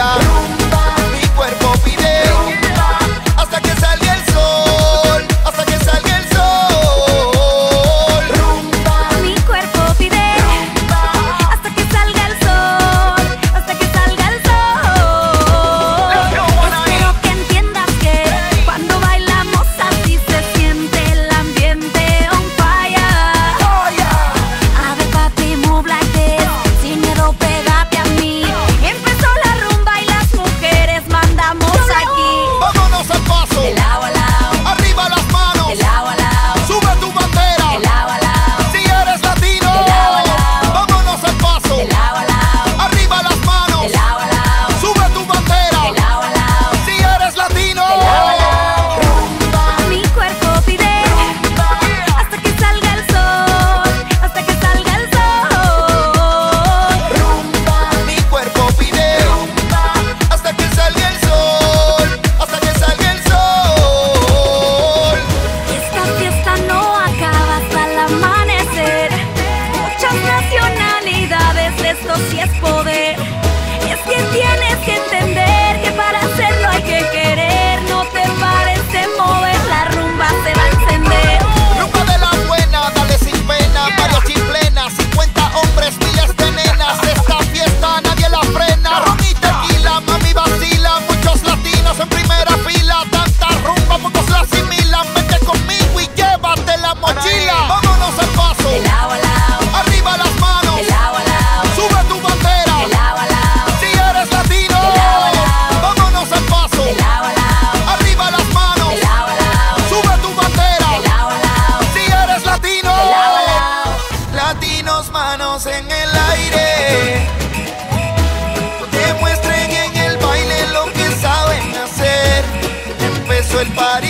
Bogotá. manos en el aire. Demuestren en el baile lo que saben hacer. Empezó el party.